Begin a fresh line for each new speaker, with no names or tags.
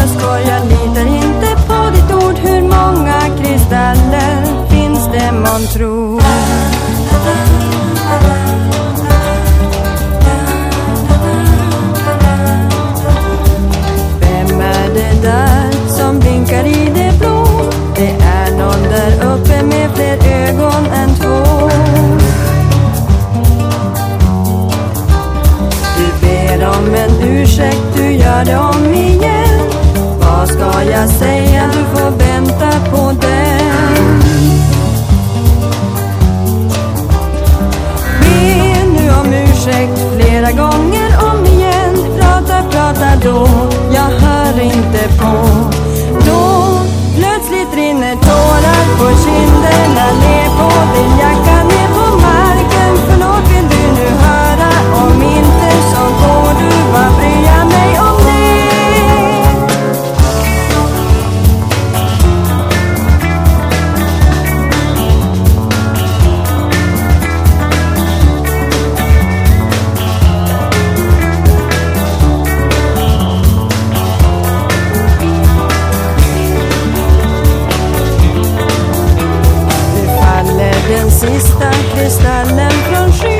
jag skojar, litar inte på ditt ord Hur många kristaller finns det månntro? Vem är det där som blinkar i det blå? Det är någon där uppe med fler ögon än två Du ber om en ursäkt, du gör det om igen vad jag säga, du får vänta på den. Be nu om ursäkt flera gånger Asista cristalem florgit